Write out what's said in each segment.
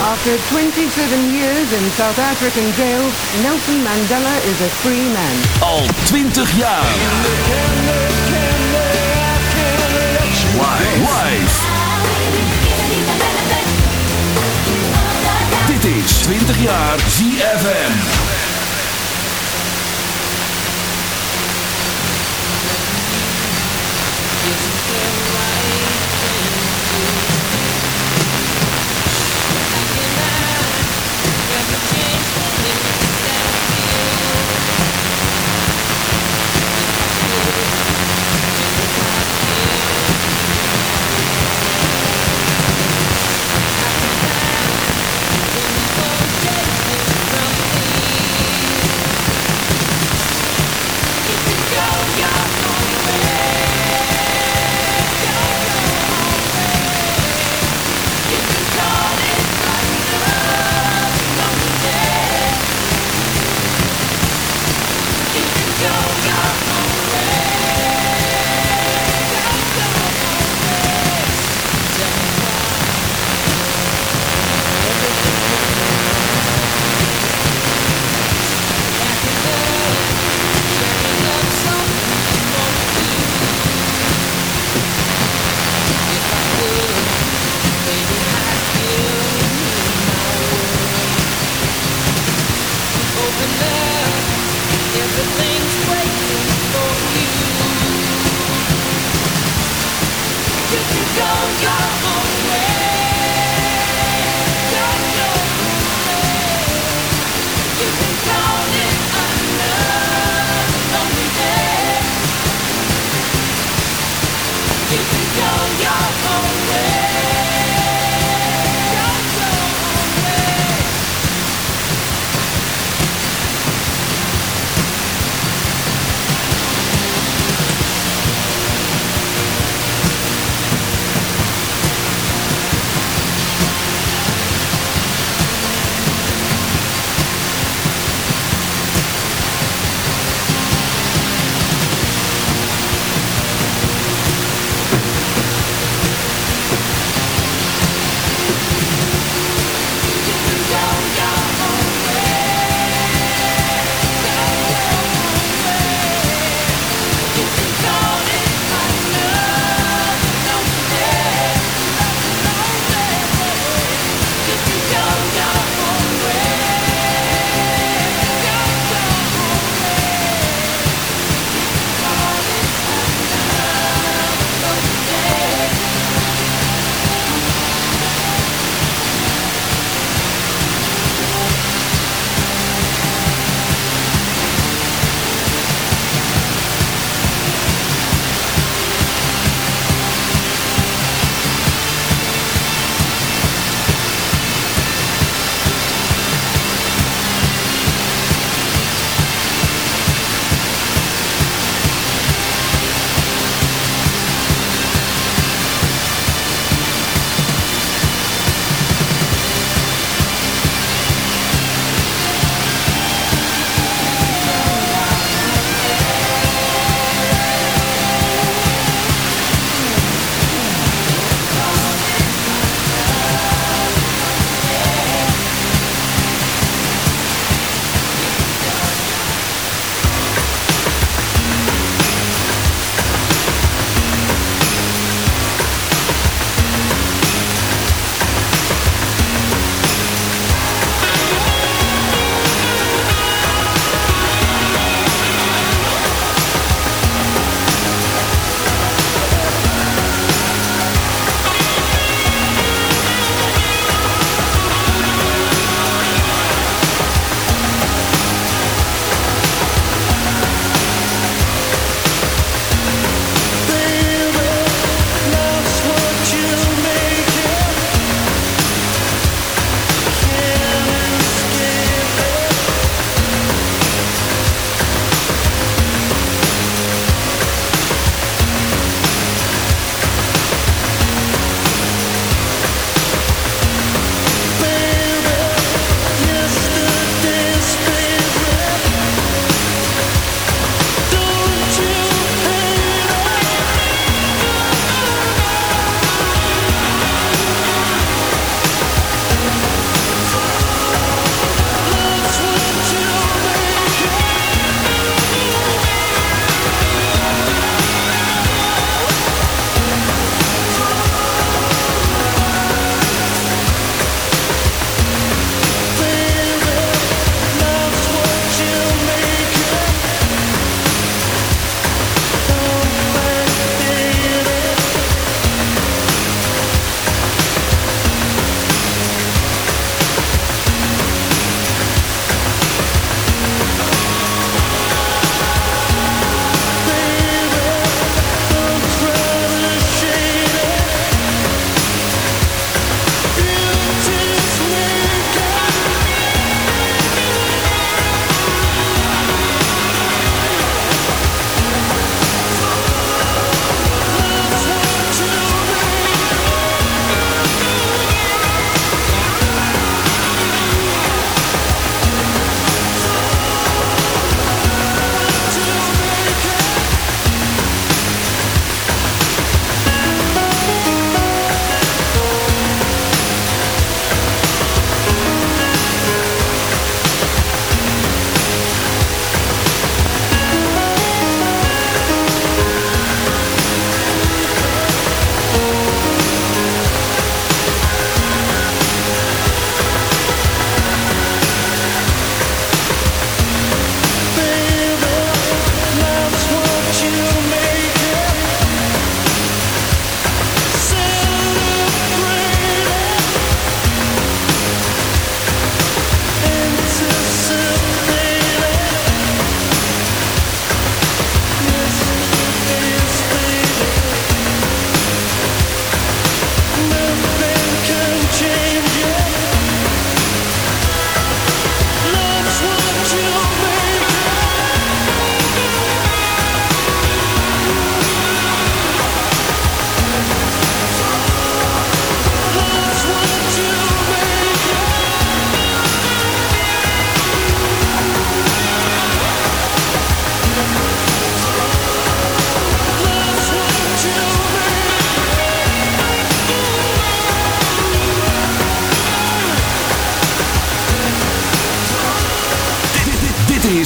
After 27 years in South African jails, Nelson Mandela is a free man. Al 20 jaar. Live. Dit is 20 jaar ZFM.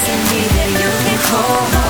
asking me that you can hold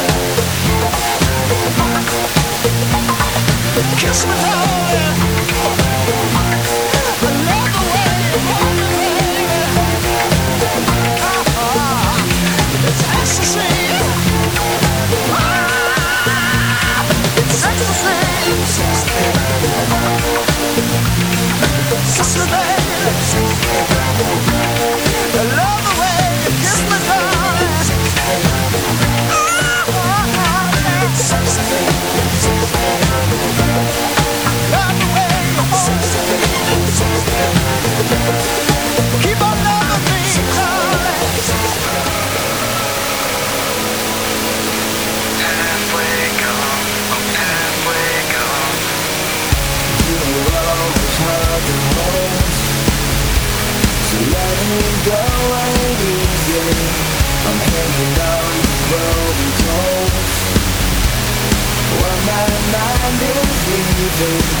Kiss me, darling. do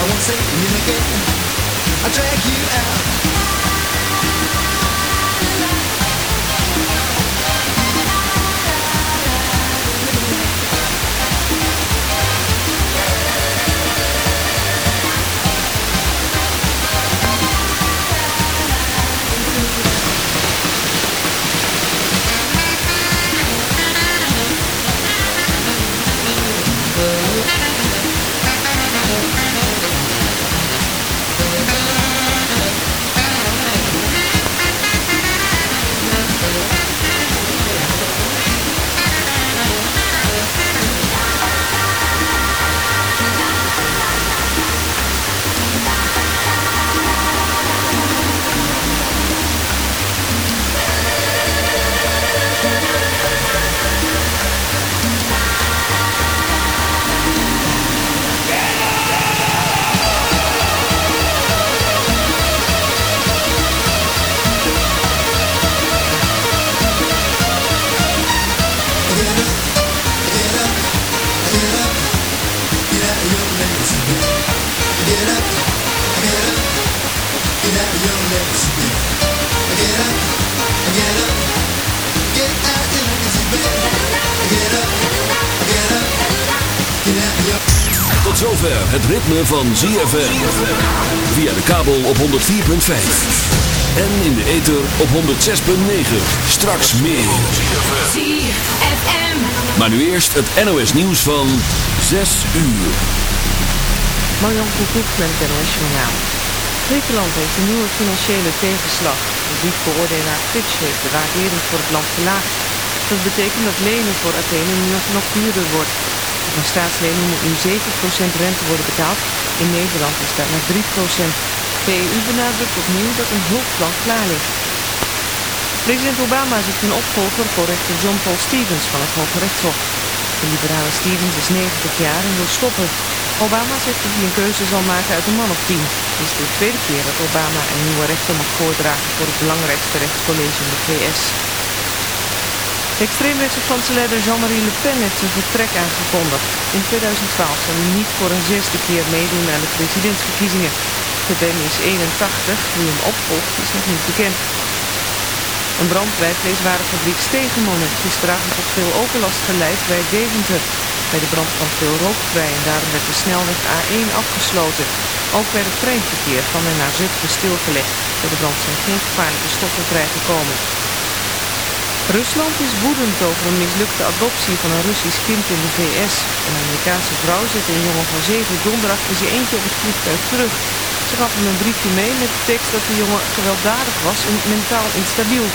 I won't say you again. I'll drag you out. Van ZFM. Via de kabel op 104.5. En in de ether op 106.9. Straks meer. ZFM. Maar nu eerst het NOS nieuws van 6 uur. Marjan Koekoek met het NOS Journaal. Griekenland heeft een nieuwe financiële tegenslag. De diefbeoordelaar Fitch heeft de waardering voor het land verlaagd. Dat betekent dat lenen voor Athene nu nog, nog duurder wordt. Op een staatslening moet nu 7% rente worden betaald. In Nederland is dat maar 3%. De EU benadrukt opnieuw dat een hulpplan klaar ligt. President Obama zoekt een opvolger voor rechter John Paul Stevens van het Hoge Rechtshof. De liberale Stevens is 90 jaar en wil stoppen. Obama zegt dat hij een keuze zal maken uit een man of tien. Het is de tweede keer dat Obama een nieuwe rechter mag voordragen voor het belangrijkste rechtscollege in de VS. De extreemrechtse Franse leider Jean-Marie Le Pen heeft zijn vertrek aangekondigd. In 2012 zal hij niet voor een zesde keer meedoen aan de presidentsverkiezingen. Le Pen is 81, wie hem opvolgt is nog niet bekend. Een brand bij vleeswarenfabriek Stegenman heeft gisteravond tot veel overlast geleid bij Deventer. Bij de brand kwam veel rook vrij en daarom werd de snelweg A1 afgesloten. Ook werd het treinverkeer van en naar Zutphen stilgelegd. Door de brand zijn geen gevaarlijke stoffen vrijgekomen. Rusland is woedend over een mislukte adoptie van een Russisch kind in de VS. Een Amerikaanse vrouw zette een jongen van zeven donderdag in zijn eentje op het vliegtuig terug. Ze gaf hem een briefje mee met de tekst dat de jongen gewelddadig was en mentaal instabiel.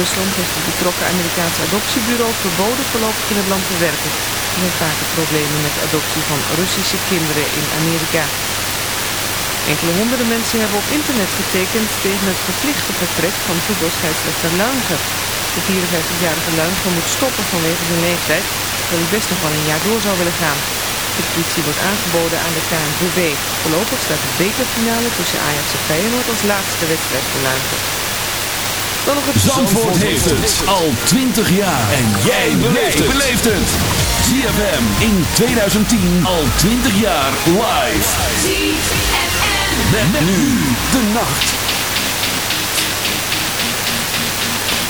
Rusland heeft het betrokken Amerikaanse adoptiebureau verboden voorlopig in het land te werken. Er zijn vaker problemen met adoptie van Russische kinderen in Amerika. Enkele honderden mensen hebben op internet getekend tegen het verplichte vertrek van voetbalscheidsrechter Luinger. De 54-jarige Luinger moet stoppen vanwege zijn leeftijd, terwijl hij best nog wel een jaar door zou willen gaan. De petitie wordt aangeboden aan de KNVB. Voorlopig staat de bekerfinale tussen Ajax en Feyenoord als laatste wedstrijd voor Luinger. Dan nog het Zandvoort heeft het al 20 jaar. En jij beleeft het. ZFM in 2010 al 20 jaar live. ZFM. Met, nu de nacht.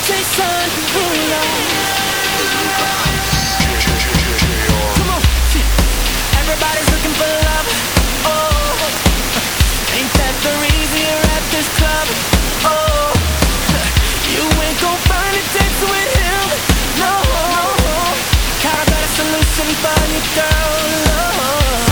Jason Derulo. Come on, everybody's looking for love. Oh, ain't that the reason you're at this club? Oh, you ain't gon' find it dancing with him. No, got a solution for you, girl. Love.